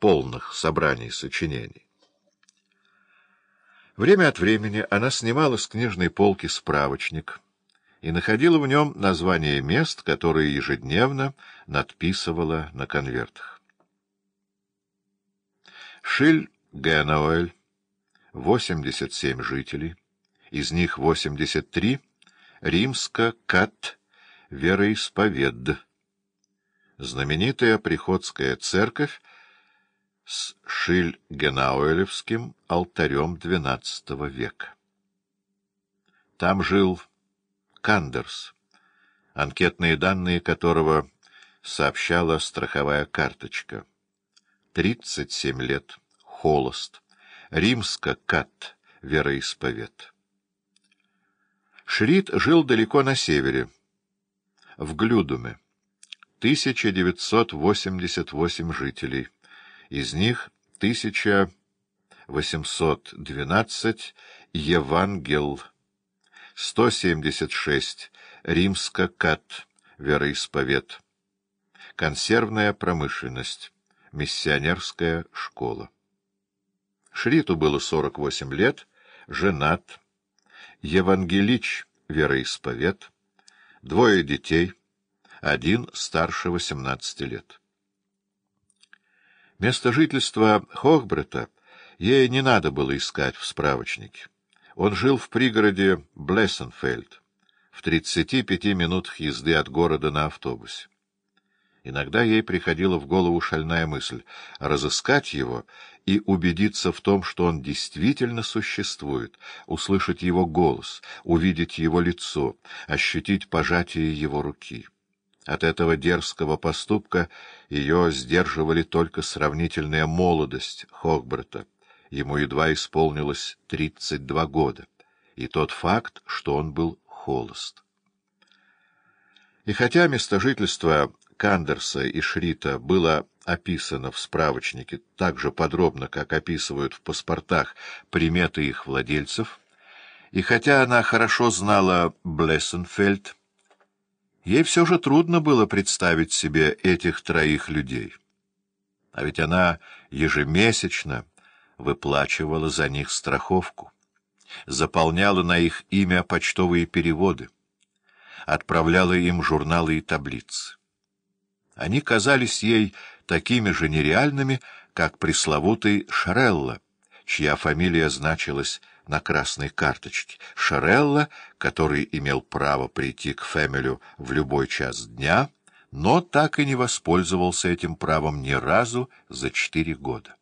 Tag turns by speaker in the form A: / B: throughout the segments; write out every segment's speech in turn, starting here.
A: полных собраний сочинений. Время от времени она снимала с книжной полки справочник и находила в нем названия мест, которые ежедневно надписывала на конвертах. Шиль Геноэль, 87 жителей, из них 83 римско-кат вероисповед. Знаменитая приходская церковь с Шиль-Генауэлевским алтарем XII века. Там жил Кандерс, анкетные данные которого сообщала страховая карточка. 37 лет, холост, римско-кат, вероисповед. Шрид жил далеко на севере, в Глюдуме. 1988 жителей, из них 1812 Евангел, 176 Римско-Кат, вероисповед, консервная промышленность, миссионерская школа. Шриту было 48 лет, женат, евангелич, вероисповед, двое детей, один старше 18 лет. Место жительства Хохбрета ей не надо было искать в справочнике. Он жил в пригороде Блессенфельд, в 35 минутах езды от города на автобусе. Иногда ей приходила в голову шальная мысль — разыскать его и убедиться в том, что он действительно существует, услышать его голос, увидеть его лицо, ощутить пожатие его руки. От этого дерзкого поступка ее сдерживали только сравнительная молодость Хогберта. Ему едва исполнилось тридцать два года, и тот факт, что он был холост. И хотя место жительства Кандерса и Шрита было описано в справочнике так же подробно, как описывают в паспортах приметы их владельцев, и хотя она хорошо знала Блессенфельд, ей все же трудно было представить себе этих троих людей. А ведь она ежемесячно выплачивала за них страховку, заполняла на их имя почтовые переводы, отправляла им журналы и таблицы. Они казались ей такими же нереальными, как пресловутый Шарелла, чья фамилия значилась на красной карточке. Шарелла, который имел право прийти к Фэмилю в любой час дня, но так и не воспользовался этим правом ни разу за четыре года.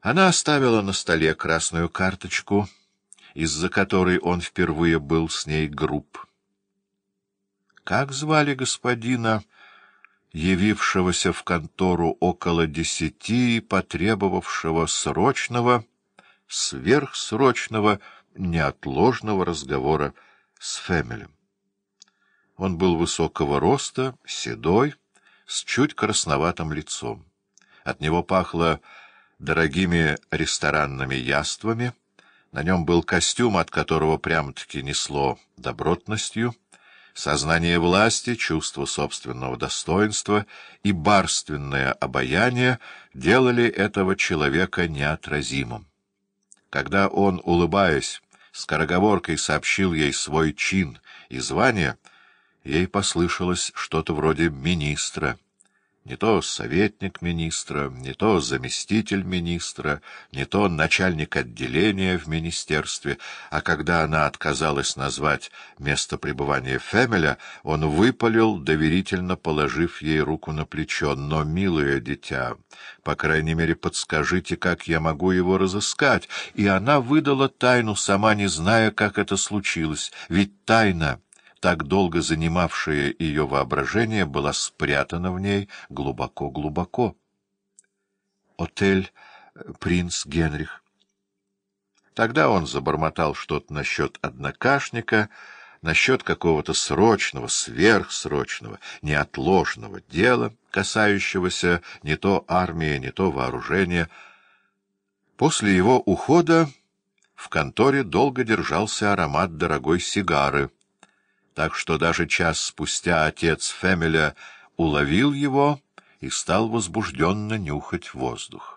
A: Она оставила на столе красную карточку, из-за которой он впервые был с ней груб. Как звали господина, явившегося в контору около десяти и потребовавшего срочного, сверхсрочного, неотложного разговора с Фемелем? Он был высокого роста, седой, с чуть красноватым лицом. От него пахло дорогими ресторанными яствами, на нем был костюм, от которого прямо-таки несло добротностью — Сознание власти, чувство собственного достоинства и барственное обаяние делали этого человека неотразимым. Когда он, улыбаясь, скороговоркой сообщил ей свой чин и звание, ей послышалось что-то вроде министра — не то советник министра, не то заместитель министра, не то начальник отделения в министерстве, а когда она отказалась назвать место пребывания Фемеля, он выпалил, доверительно положив ей руку на плечо. «Но, милое дитя, по крайней мере, подскажите, как я могу его разыскать?» И она выдала тайну, сама не зная, как это случилось. Ведь тайна так долго занимавшая ее воображение, была спрятана в ней глубоко-глубоко. Отель э, «Принц Генрих». Тогда он забормотал что-то насчет однокашника, насчет какого-то срочного, сверхсрочного, неотложного дела, касающегося не то армии, не то вооружения. После его ухода в конторе долго держался аромат дорогой сигары — так что даже час спустя отец Фемеля уловил его и стал возбужденно нюхать воздух.